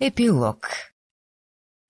Эпилог.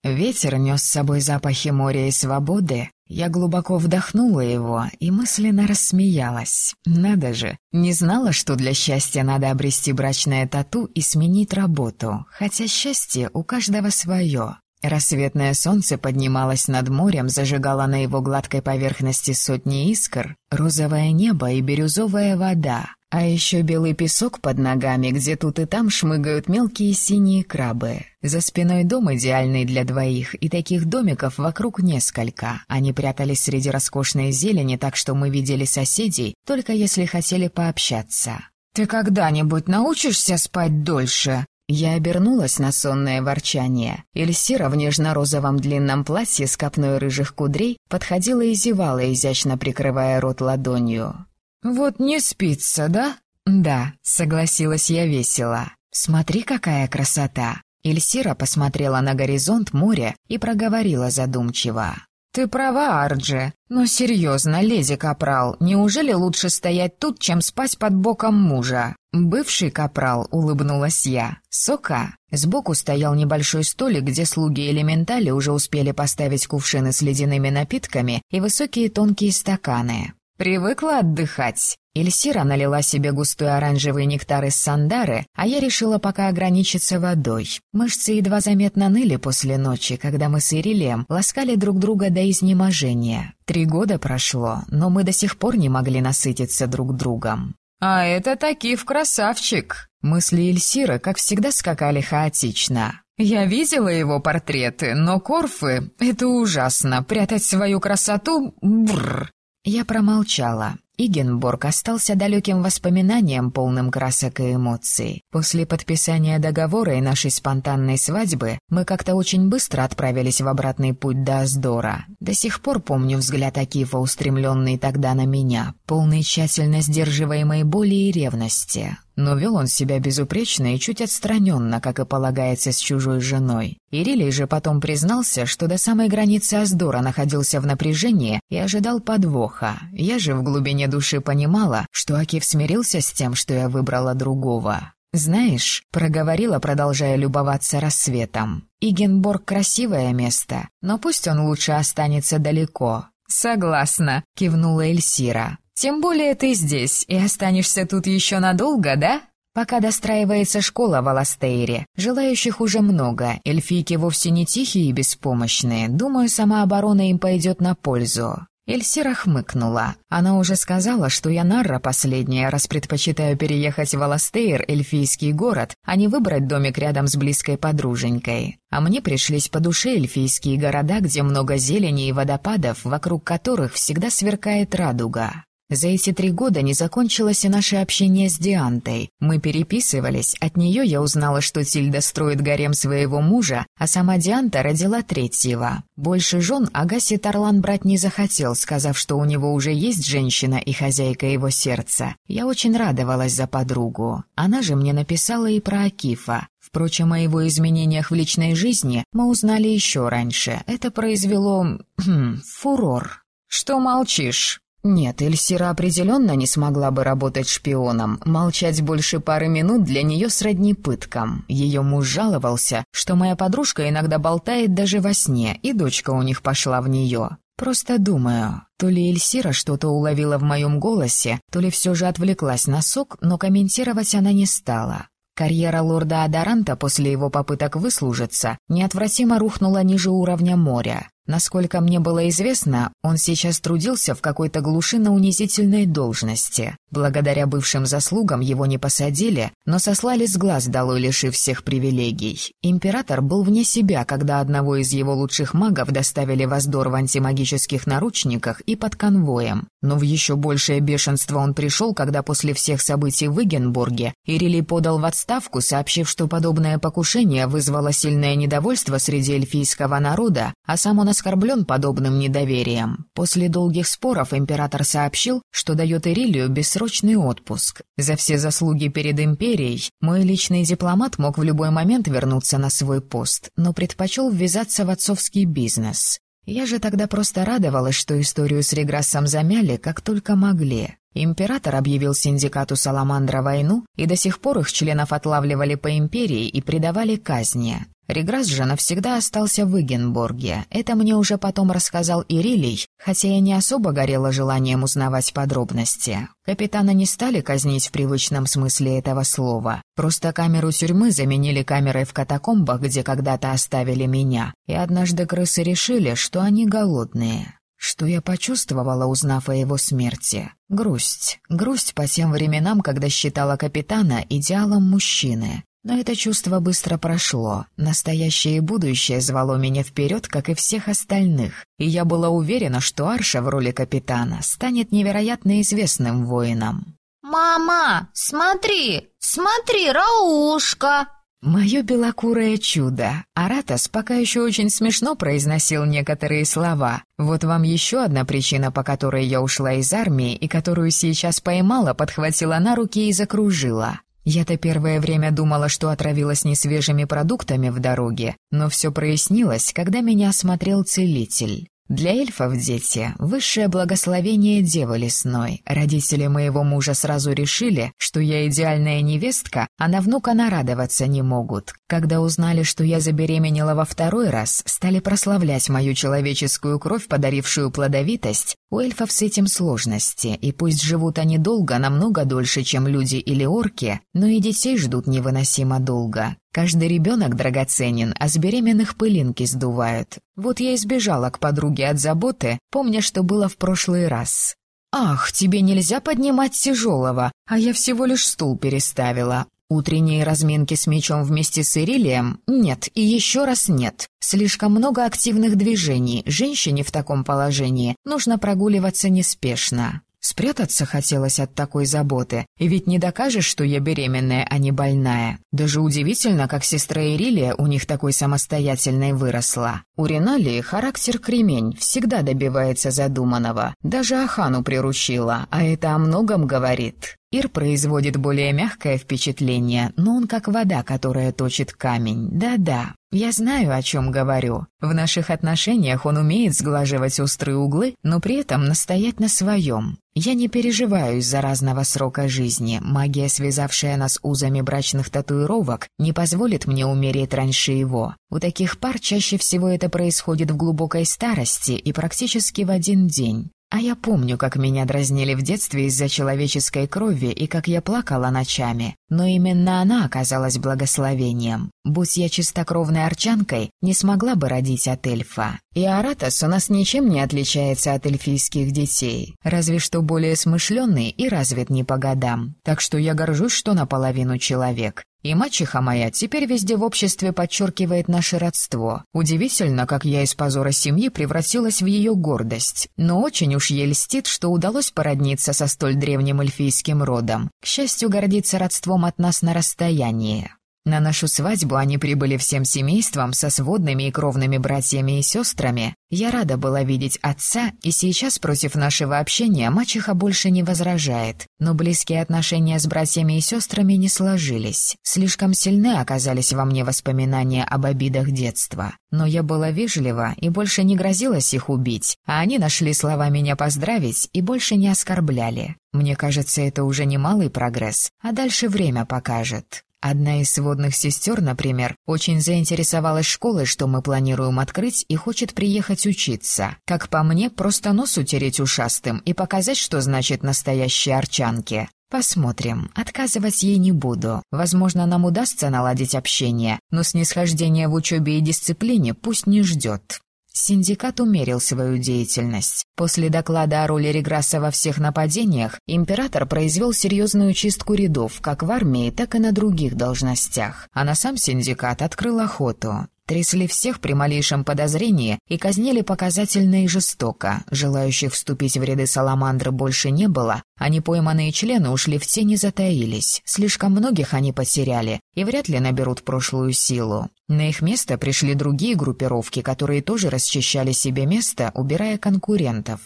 Ветер нес с собой запахи моря и свободы. Я глубоко вдохнула его и мысленно рассмеялась. Надо же, не знала, что для счастья надо обрести брачное тату и сменить работу, хотя счастье у каждого свое. Рассветное солнце поднималось над морем, зажигало на его гладкой поверхности сотни искр, розовое небо и бирюзовая вода. А еще белый песок под ногами, где тут и там шмыгают мелкие синие крабы. За спиной дом идеальный для двоих, и таких домиков вокруг несколько. Они прятались среди роскошной зелени, так что мы видели соседей, только если хотели пообщаться. «Ты когда-нибудь научишься спать дольше?» Я обернулась на сонное ворчание. Эльсира в нежно-розовом длинном платье с копной рыжих кудрей подходила и зевала, изящно прикрывая рот ладонью. «Вот не спится, да?» «Да», — согласилась я весело. «Смотри, какая красота!» Эльсира посмотрела на горизонт моря и проговорила задумчиво. «Ты права, Арджи. Но серьезно, леди Капрал, неужели лучше стоять тут, чем спать под боком мужа?» «Бывший Капрал», — улыбнулась я. «Сока». Сбоку стоял небольшой столик, где слуги элементали уже успели поставить кувшины с ледяными напитками и высокие тонкие стаканы. «Привыкла отдыхать?» Эльсира налила себе густой оранжевый нектар из сандары, а я решила пока ограничиться водой. Мышцы едва заметно ныли после ночи, когда мы с Ирилием ласкали друг друга до изнеможения. Три года прошло, но мы до сих пор не могли насытиться друг другом. «А это Такив красавчик!» Мысли Эльсира, как всегда, скакали хаотично. «Я видела его портреты, но Корфы — это ужасно. Прятать свою красоту — бррр. Я промолчала. Игенборг остался далеким воспоминанием, полным красок и эмоций. После подписания договора и нашей спонтанной свадьбы мы как-то очень быстро отправились в обратный путь до Аздора. До сих пор помню взгляд Акифа, устремленный тогда на меня, полный тщательно сдерживаемой боли и ревности. Но вел он себя безупречно и чуть отстраненно, как и полагается с чужой женой. Ирилий же потом признался, что до самой границы Аздора находился в напряжении и ожидал подвоха. Я же в глубине души понимала, что Акив смирился с тем, что я выбрала другого. «Знаешь», — проговорила, продолжая любоваться рассветом, «Игенборг — красивое место, но пусть он лучше останется далеко». «Согласна», — кивнула Эльсира. Тем более ты здесь и останешься тут еще надолго, да? Пока достраивается школа в Аластейре, желающих уже много, эльфийки вовсе не тихие и беспомощные, думаю, сама оборона им пойдет на пользу. Эльсира хмыкнула. Она уже сказала, что я Нарра последняя, раз предпочитаю переехать в Аластейр, эльфийский город, а не выбрать домик рядом с близкой подруженькой. А мне пришлись по душе эльфийские города, где много зелени и водопадов, вокруг которых всегда сверкает радуга. За эти три года не закончилось и наше общение с Диантой. Мы переписывались, от нее я узнала, что Тильда строит гарем своего мужа, а сама Дианта родила третьего. Больше жен Агаси Тарлан брать не захотел, сказав, что у него уже есть женщина и хозяйка его сердца. Я очень радовалась за подругу. Она же мне написала и про Акифа. Впрочем, о его изменениях в личной жизни мы узнали еще раньше. Это произвело... Фурор. «Что молчишь?» Нет, Эльсира определенно не смогла бы работать шпионом. Молчать больше пары минут для нее сродни пыткам. Ее муж жаловался, что моя подружка иногда болтает даже во сне, и дочка у них пошла в нее. Просто думаю, то ли Эльсира что-то уловила в моем голосе, то ли все же отвлеклась на сок, но комментировать она не стала. Карьера лорда Адаранта после его попыток выслужиться неотвратимо рухнула ниже уровня моря. Насколько мне было известно, он сейчас трудился в какой-то глуши на унизительной должности. Благодаря бывшим заслугам его не посадили, но сослали с глаз долой, лишив всех привилегий. Император был вне себя, когда одного из его лучших магов доставили в Аздор в антимагических наручниках и под конвоем. Но в еще большее бешенство он пришел, когда после всех событий в Игенбурге Ирилий подал в отставку, сообщив, что подобное покушение вызвало сильное недовольство среди эльфийского народа, а сам он оскорблен подобным недоверием. После долгих споров император сообщил, что дает Ирилию бессрочный отпуск. За все заслуги перед империей мой личный дипломат мог в любой момент вернуться на свой пост, но предпочел ввязаться в отцовский бизнес. Я же тогда просто радовалась, что историю с Реграссом замяли, как только могли. Император объявил синдикату Саламандра войну, и до сих пор их членов отлавливали по империи и предавали казни. Реграсс же навсегда остался в Игенборге. Это мне уже потом рассказал Ирилий, хотя я не особо горела желанием узнавать подробности. Капитана не стали казнить в привычном смысле этого слова. Просто камеру тюрьмы заменили камерой в катакомбах, где когда-то оставили меня. И однажды крысы решили, что они голодные. Что я почувствовала, узнав о его смерти? Грусть. Грусть по тем временам, когда считала капитана идеалом мужчины. Но это чувство быстро прошло. Настоящее и будущее звало меня вперед, как и всех остальных. И я была уверена, что Арша в роли капитана станет невероятно известным воином. «Мама, смотри, смотри, Раушка!» Мое белокурое чудо. Аратос пока еще очень смешно произносил некоторые слова. Вот вам еще одна причина, по которой я ушла из армии и которую сейчас поймала, подхватила на руки и закружила. Я-то первое время думала, что отравилась несвежими продуктами в дороге, но все прояснилось, когда меня осмотрел целитель. Для эльфов дети — высшее благословение Девы Лесной. Родители моего мужа сразу решили, что я идеальная невестка, а на внука нарадоваться не могут. Когда узнали, что я забеременела во второй раз, стали прославлять мою человеческую кровь, подарившую плодовитость. У эльфов с этим сложности, и пусть живут они долго, намного дольше, чем люди или орки, но и детей ждут невыносимо долго. Каждый ребенок драгоценен, а с беременных пылинки сдувают. Вот я избежала к подруге от заботы, помня, что было в прошлый раз. «Ах, тебе нельзя поднимать тяжелого, а я всего лишь стул переставила. Утренние разминки с мечом вместе с Ирилием? Нет, и еще раз нет. Слишком много активных движений, женщине в таком положении нужно прогуливаться неспешно. Спрятаться хотелось от такой заботы, и ведь не докажешь, что я беременная, а не больная. Даже удивительно, как сестра Ирилия у них такой самостоятельной выросла. У Риналии характер кремень, всегда добивается задуманного. Даже Ахану приручила, а это о многом говорит. Ир производит более мягкое впечатление, но он как вода, которая точит камень. Да-да, я знаю, о чем говорю. В наших отношениях он умеет сглаживать острые углы, но при этом настоять на своем. Я не переживаю из-за разного срока жизни. Магия, связавшая нас узами брачных татуировок, не позволит мне умереть раньше его. У таких пар чаще всего это происходит в глубокой старости и практически в один день. А я помню, как меня дразнили в детстве из-за человеческой крови и как я плакала ночами. Но именно она оказалась благословением. Будь я чистокровной арчанкой, не смогла бы родить от эльфа. И Аратос у нас ничем не отличается от эльфийских детей, разве что более смышленный и развит не по годам. Так что я горжусь, что наполовину человек. И мачеха моя теперь везде в обществе подчеркивает наше родство. Удивительно, как я из позора семьи превратилась в ее гордость. Но очень уж ей льстит, что удалось породниться со столь древним эльфийским родом. К счастью, гордиться родством от нас на расстоянии. На нашу свадьбу они прибыли всем семейством со сводными и кровными братьями и сестрами. Я рада была видеть отца, и сейчас против нашего общения мачеха больше не возражает. Но близкие отношения с братьями и сестрами не сложились. Слишком сильны оказались во мне воспоминания об обидах детства. Но я была вежлива и больше не грозилась их убить, а они нашли слова меня поздравить и больше не оскорбляли. Мне кажется, это уже немалый прогресс, а дальше время покажет. Одна из сводных сестер, например, очень заинтересовалась школой, что мы планируем открыть, и хочет приехать учиться. Как по мне, просто нос утереть ушастым и показать, что значит настоящие орчанки. Посмотрим. Отказывать ей не буду. Возможно, нам удастся наладить общение, но снисхождение в учебе и дисциплине пусть не ждет. Синдикат умерил свою деятельность. После доклада о роли Реграсса во всех нападениях император произвел серьезную чистку рядов как в армии, так и на других должностях, а на сам синдикат открыл охоту. Трясли всех при малейшем подозрении и казнили показательно и жестоко. Желающих вступить в ряды Саламандры больше не было, а непойманные члены ушли в тени затаились. Слишком многих они потеряли и вряд ли наберут прошлую силу. На их место пришли другие группировки, которые тоже расчищали себе место, убирая конкурентов.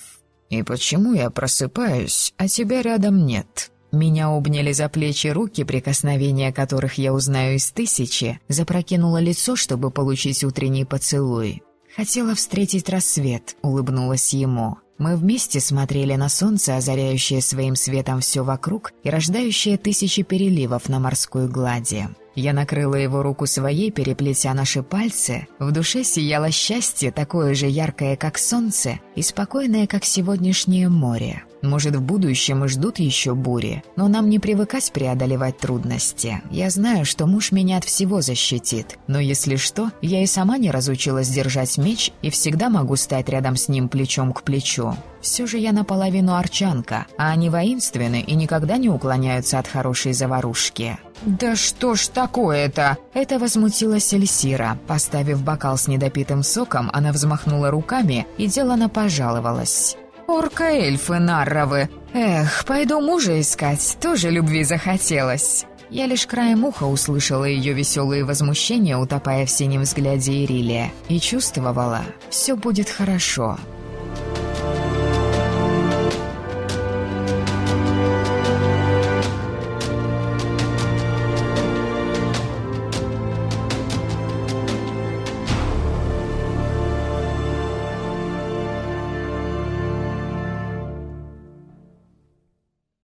«И почему я просыпаюсь, а тебя рядом нет?» Меня обняли за плечи руки, прикосновения которых я узнаю из тысячи, запрокинуло лицо, чтобы получить утренний поцелуй. Хотела встретить рассвет, улыбнулась ему. Мы вместе смотрели на солнце, озаряющее своим светом все вокруг и рождающее тысячи переливов на морской глади. Я накрыла его руку своей, переплетя наши пальцы. В душе сияло счастье, такое же яркое, как солнце, и спокойное, как сегодняшнее море. Может, в будущем и ждут еще бури, но нам не привыкать преодолевать трудности. Я знаю, что муж меня от всего защитит, но если что, я и сама не разучилась держать меч и всегда могу стать рядом с ним плечом к плечу. Все же я наполовину арчанка, а они воинственны и никогда не уклоняются от хорошей заварушки. «Да что ж такое-то?» Это возмутилась Эльсира. Поставив бокал с недопитым соком, она взмахнула руками и делано пожаловалась. Орка-эльфы нарровы. Эх, пойду мужа искать, тоже любви захотелось. Я лишь краем уха услышала ее веселые возмущения, утопая в синем взгляде Ирилия, и чувствовала, все будет хорошо.